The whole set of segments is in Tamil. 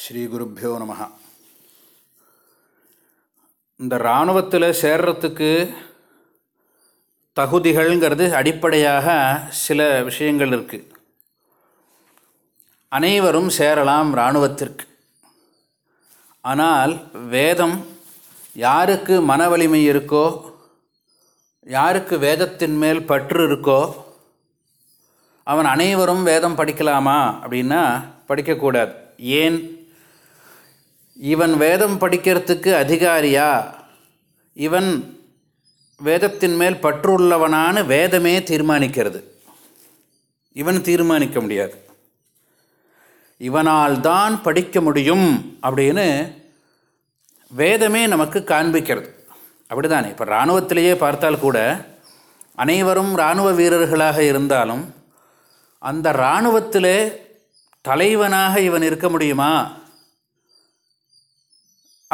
ஸ்ரீகுருப்போ நம. இந்த இராணுவத்தில் சேர்றத்துக்கு தகுதிகள்ங்கிறது அடிப்படையாக சில விஷயங்கள் இருக்குது அனைவரும் சேரலாம் இராணுவத்திற்கு. ஆனால் வேதம் யாருக்கு மன வலிமை இருக்கோ யாருக்கு வேதத்தின் மேல் பற்று இருக்கோ அவன் அனைவரும் வேதம் படிக்கலாமா அப்படின்னா படிக்கக்கூடாது. ஏன்? இவன் வேதம் படிக்கிறதுக்கு அதிகாரியா? இவன் வேதத்தின் மேல் பற்றுள்ளவனான வேதமே தீர்மானிக்கிறது. இவன் தீர்மானிக்க முடியாது. இவனால் தான் படிக்க முடியும் அப்படின்னு வேதமே நமக்கு காண்பிக்கிறது. அப்படி தானே இப்போ இராணுவத்திலேயே பார்த்தால் கூட அனைவரும் இராணுவ வீரர்களாக இருந்தாலும் அந்த இராணுவத்திலே தலைவனாக இவன் இருக்க முடியுமா?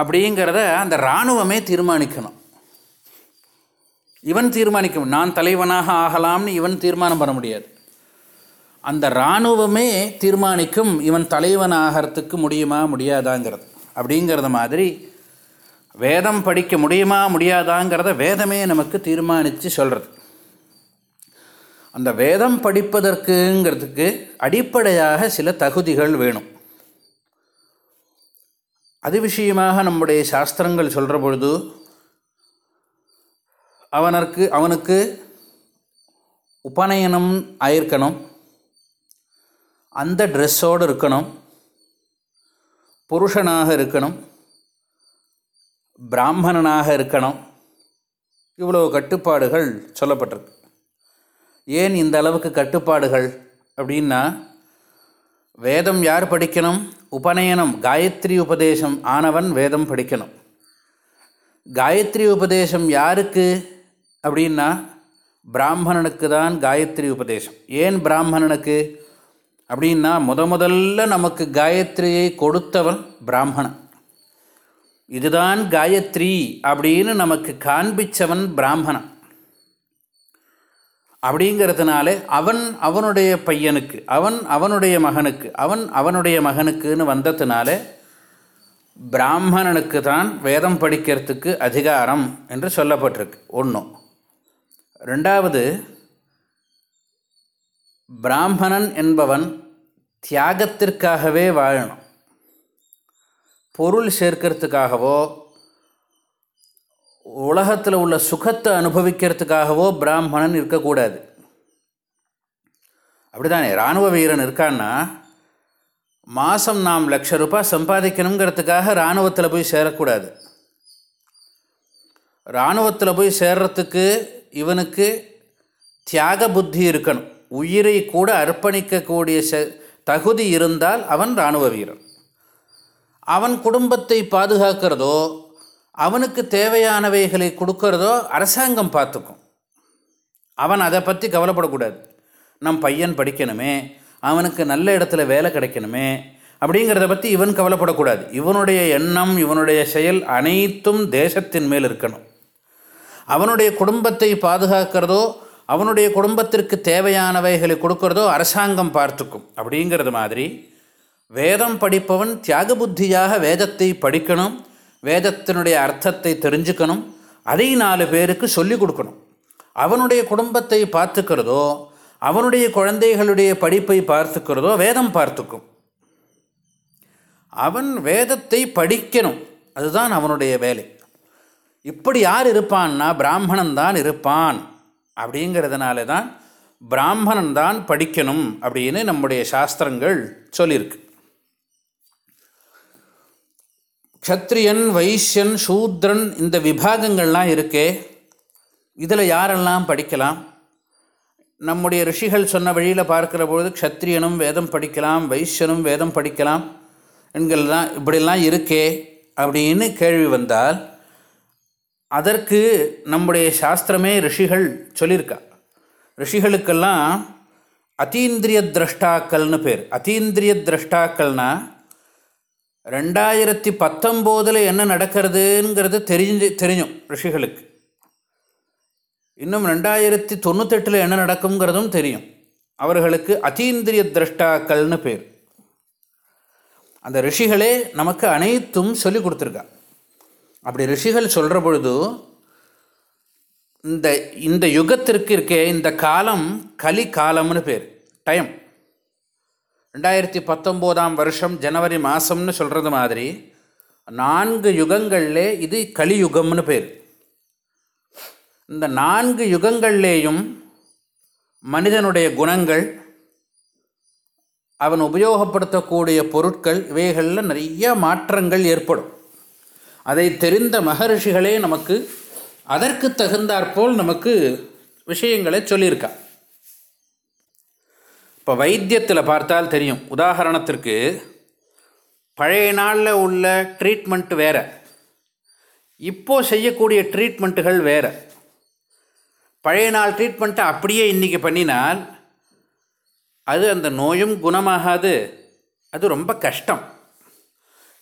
அப்படிங்கிறத அந்த இராணுவமே தீர்மானிக்கணும். இவன் தீர்மானிக்கும். நான் தலைவனாக ஆகலாம்னு இவன் தீர்மானம் பண்ண முடியாது. அந்த இராணுவமே தீர்மானிக்கும். இவன் தலைவன் ஆகிறதுக்கு முடியுமா முடியாதாங்கிறது. அப்படிங்கிறத மாதிரி வேதம் படிக்க முடியுமா முடியாதாங்கிறத வேதமே நமக்கு தீர்மானித்து சொல்கிறது அந்த வேதம் படிப்பதற்குங்கிறதுக்கு அடிப்படையாக சில தகுதிகள் வேணும். அது விஷயமாக நம்முடைய சாஸ்திரங்கள் சொல்கிற பொழுது அவனருக்கு அவனுக்கு உபநயனம் ஆயிருக்கணும். அந்த ட்ரெஸ்ஸோடு இருக்கணும். புருஷனாக இருக்கணும். பிராமணனாக இருக்கணும். இவ்வளோ கட்டுப்பாடுகள் சொல்லப்பட்டிருக்கு. ஏன் இந்த அளவுக்கு கட்டுப்பாடுகள் அப்படின்னா வேதம் யார் படிக்கணும்? உபநயனம் காயத்ரி உபதேசம் ஆனவன் வேதம் படிக்கணும். காயத்ரி உபதேசம் யாருக்கு அப்படின்னா பிராமணனுக்கு தான் காயத்ரி உபதேசம். ஏன் பிராமணனுக்கு? அப்படின்னா முத முதல்ல நமக்கு காயத்ரியை கொடுத்தவன் பிராமணன். இதுதான் காயத்ரி அப்படின்னு நமக்கு காண்பிச்சவன் பிராமணன். அப்படிங்கிறதுனால அவன் அவனுடைய பையனுக்கு அவன் அவனுடைய மகனுக்கு அவன் அவனுடைய மகனுக்குன்னு வந்ததுனால பிராமணனுக்கு தான் வேதம் படிக்கிறதுக்கு அதிகாரம் என்று சொல்லப்பட்டிருக்கு. ஒன்றும் ரெண்டாவது பிராமணன் என்பவன் தியாகத்திற்காகவே வாழணும். பொருள் சேர்க்கறதுக்காகவோ உலகத்தில் உள்ள சுகத்தை அனுபவிக்கிறதுக்காகவோ பிராமணன் இருக்கக்கூடாது. அப்படிதானே? இராணுவ வீரன் இருக்கான்னா மாதம் நாம் லட்ச ரூபாய் சம்பாதிக்கணுங்கிறதுக்காக இராணுவத்தில் போய் சேரக்கூடாது. இராணுவத்தில் போய் சேர்றதுக்கு இவனுக்கு தியாக புத்தி இருக்கணும். உயிரை கூட அர்ப்பணிக்கக்கூடிய தகுதி இருந்தால் அவன் இராணுவ வீரன். அவன் குடும்பத்தை பாதுகாக்கிறதோ அவனுக்கு தேவையானவைகளை கொடுக்கறதோ அரசாங்கம் பார்த்துக்கும். அவன் அதை பற்றி கவலைப்படக்கூடாது. நம் பையன் படிக்கணுமே அவனுக்கு நல்ல இடத்துல வேலை கிடைக்கணுமே அப்படிங்கிறத பற்றி இவன் கவலைப்படக்கூடாது. இவனுடைய எண்ணம் இவனுடைய செயல் அனைத்தும் தேசத்தின் மேல் இருக்கணும். அவனுடைய குடும்பத்தை பாதுகாக்கிறதோ அவனுடைய குடும்பத்திற்கு தேவையானவைகளை கொடுக்கறதோ அரசாங்கம் பார்த்துக்கும். அப்படிங்கிறது மாதிரி வேதம் படிப்பவன் தியாக புத்தியாக வேதத்தை படிக்கணும். வேதத்தினுடைய அர்த்தத்தை தெரிஞ்சுக்கணும் அதை நாலு பேருக்கு சொல்லிக் கொடுக்கணும். அவனுடைய குடும்பத்தை பார்த்துக்கிறதோ அவனுடைய குழந்தைகளுடைய படிப்பை பார்த்துக்கிறதோ வேதம் பார்த்துக்கும். அவன் வேதத்தை படிக்கணும். அதுதான் அவனுடைய வேலை. இப்படி யார் இருப்பான்னா பிராமணன் தான் இருப்பான். அப்படிங்கிறதுனால தான் பிராமணன் தான் படிக்கணும் அப்படின்னு நம்முடைய சாஸ்திரங்கள் சொல்லியிருக்கு. க்ஷத்ரியன் வைஷ்யன் சூத்ரன் இந்த விபாகங்கள்லாம் இருக்கே. இதில் யாரெல்லாம் படிக்கலாம்? நம்முடைய ரிஷிகள் சொன்ன வழியில் பார்க்குற பொழுது க்ஷத்ரியனும் வேதம் படிக்கலாம் வைஷ்யனும் வேதம் படிக்கலாம் என்கள்லாம் இப்படிலாம் இருக்கே அப்படின்னு கேள்வி வந்தால் அதற்கு நம்முடைய சாஸ்திரமே ரிஷிகள் சொல்லியிருக்கா. ரிஷிகளுக்கெல்லாம் அத்தீந்திரிய திரஷ்டாக்கள்னு பேர். அத்தீந்திரிய திரஷ்டாக்கள்னால் ரெண்டாயிரத்தி பத்தொம்போதில் என்ன நடக்கிறதுங்கிறது தெரிஞ்சு தெரியும் ரிஷிகளுக்கு. இன்னும் ரெண்டாயிரத்தி தொண்ணூத்தெட்டில் என்ன நடக்குங்கிறதும் தெரியும். அவர்களுக்கு அத்தீந்திரிய திரஷ்டாக்கள்னு பேர். அந்த ரிஷிகளே நமக்கு அனைத்தும் சொல்லி கொடுத்துருக்கா. அப்படி ரிஷிகள் சொல்கிற பொழுது இந்த இந்த யுகத்திற்கு இருக்கே இந்த காலம் கலி காலம்னு பேர் டைம். ரெண்டாயிரத்தி பத்தொம்போதாம் வருஷம் ஜனவரி மாதம்னு சொல்கிறது மாதிரி நான்கு யுகங்களில் இது கலியுகம்னு பேர். இந்த நான்கு யுகங்கள்லேயும் மனிதனுடைய குணங்கள் அவன் உபயோகப்படுத்தக்கூடிய பொருட்கள் இவைகளில் நிறைய மாற்றங்கள் ஏற்படும். அதை தெரிந்த மகரிஷிகளே நமக்கு அதற்கு தகுந்தாற்போல் நமக்கு விஷயங்களை சொல்லியிருக்கா. இப்போ வைத்தியத்தில் பார்த்தால் தெரியும். உதாரணத்திற்கு பழைய நாளில் உள்ள ட்ரீட்மெண்ட்டு வேறு. இப்போது செய்யக்கூடிய ட்ரீட்மெண்ட்டுகள் வேறு. பழைய நாள் ட்ரீட்மெண்ட்டை அப்படியே இன்றைக்கி பண்ணினால் அது அந்த நோயும் குணமாகாது. அது ரொம்ப கஷ்டம்.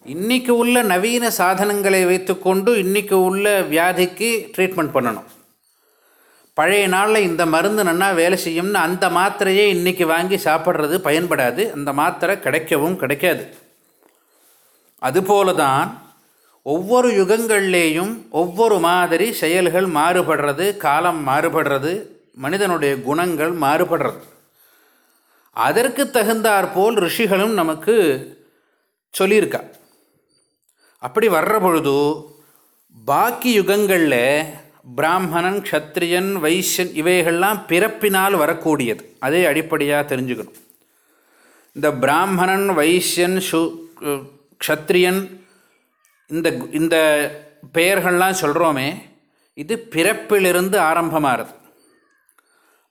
இன்றைக்கி உள்ள நவீன சாதனங்களை வைத்துக்கொண்டு இன்றைக்கி உள்ள வியாதிக்கு ட்ரீட்மெண்ட் பண்ணணும். பழைய நாளில் இந்த மருந்து நன்னா வேலை செய்யும்னு அந்த மாத்திரையே இன்றைக்கி வாங்கி சாப்பிட்றது பயன்படாது. அந்த மாத்திரை கிடைக்கவும் கிடைக்காது. அதுபோல தான் ஒவ்வொரு யுகங்கள்லேயும் ஒவ்வொரு மாதிரி செயல்கள் மாறுபடுறது காலம் மாறுபடுறது மனிதனுடைய குணங்கள் மாறுபடுறது. அதற்கு தகுந்தாற்போல் ரிஷிகளும் நமக்கு சொல்லியிருக்கா. அப்படி வர்ற பொழுது பாக்கி யுகங்களில் பிராமணன் க்ஷத்ரியன் வைஷ்யன் இவைகள்லாம் பிறப்பினால் வரக்கூடியது. அதே அடிப்படையாக தெரிஞ்சுக்கணும். இந்த பிராமணன் வைஷ்யன் சு க்ஷத்ரியன் இந்த இந்த பெயர்கள்லாம் சொல்கிறோமே இது பிறப்பிலிருந்து ஆரம்பமாகிறது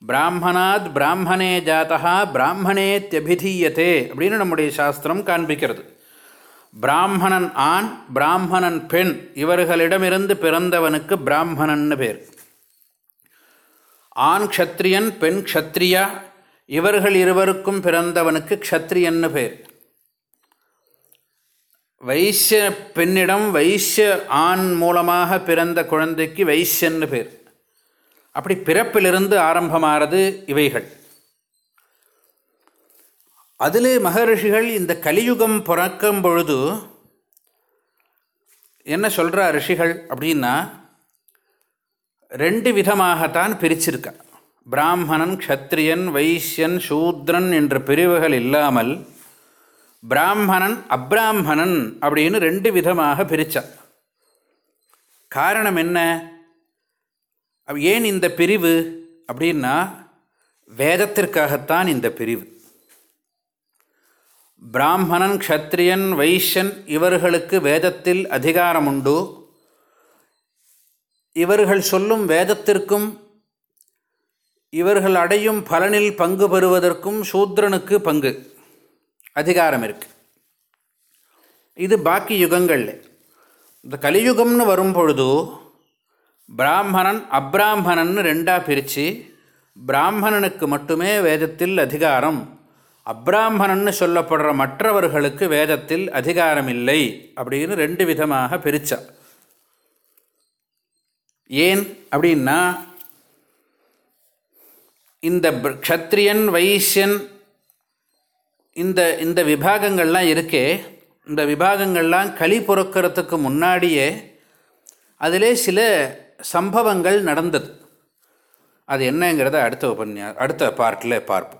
பிராமணாத் பிராமணே ஜாத்தா பிராமணேத்தியபிதீயத்தே அப்படின்னு நம்முடைய சாஸ்திரம் காண்பிக்கிறது. பிராமணன் ஆண் பிராமணன் பெண் இவர்களிடமிருந்து பிறந்தவனுக்கு பிராமணன்னு பேர். ஆண் க்ஷத்ரியன் பெண் க்ஷத்ரியா இவர்கள் இருவருக்கும் பிறந்தவனுக்கு க்ஷத்ரியன்னு பேர். வைசிய பெண்ணிடம் வைசிய ஆண் மூலமாக பிறந்த குழந்தைக்கு வைசியன்னு பேர். அப்படி பிறப்பிலிருந்து ஆரம்பமாகிறது இவைகள். அதில் மகரிஷிகள் இந்த கலியுகம் பிறக்கும் பொழுது என்ன சொல்கிறா ரிஷிகள் அப்படின்னா ரெண்டு விதமாகத்தான் பிரிச்சிருக்கா. பிராமணன் க்ஷத்ரியன் வைசியன் சூத்ரன் என்ற பிரிவுகள் இல்லாமல் பிராமணன் அப்ராமணன் அப்படின்னு ரெண்டு விதமாக பிரித்தான் காரணம் என்ன? ஏன் இந்த பிரிவு அப்படின்னா வேதத்திற்காகத்தான் இந்த பிரிவு. பிராமணன் க்ஷத்ரியன் வைஷ்யன் இவர்களுக்கு வேதத்தில் அதிகாரம் உண்டு இவர்கள் சொல்லும் வேதத்திற்கும் இவர்கள் அடையும் பலனில் பங்கு பெறுவதற்கும் சூத்ரனுக்கு பங்கு அதிகாரம் இருக்குது இது பாக்கி யுகங்களில் இந்த கலியுகம்னு வரும் பொழுது பிராமணன் அப்ராமணன் ரெண்டாக பிரித்து பிராமணனுக்கு மட்டுமே வேதத்தில் அதிகாரம். அப்ராமணன்னு சொல்லப்படுற மற்றவர்களுக்கு வேதத்தில் அதிகாரம் இல்லை அப்படின்னு ரெண்டு விதமாக பிரித்தா ஏன் அப்படின்னா இந்த க்ஷத்ரியன் வைசியன் இந்த இந்த விபாகங்கள்லாம் இருக்கே இந்த விபாகங்கள்லாம் களி பொறுக்கிறதுக்கு முன்னாடியே அதிலே சில சம்பவங்கள் நடந்தது. அது என்னங்கிறத அடுத்த உபன்யா அடுத்த பார்ட்டில் பார்ப்போம்.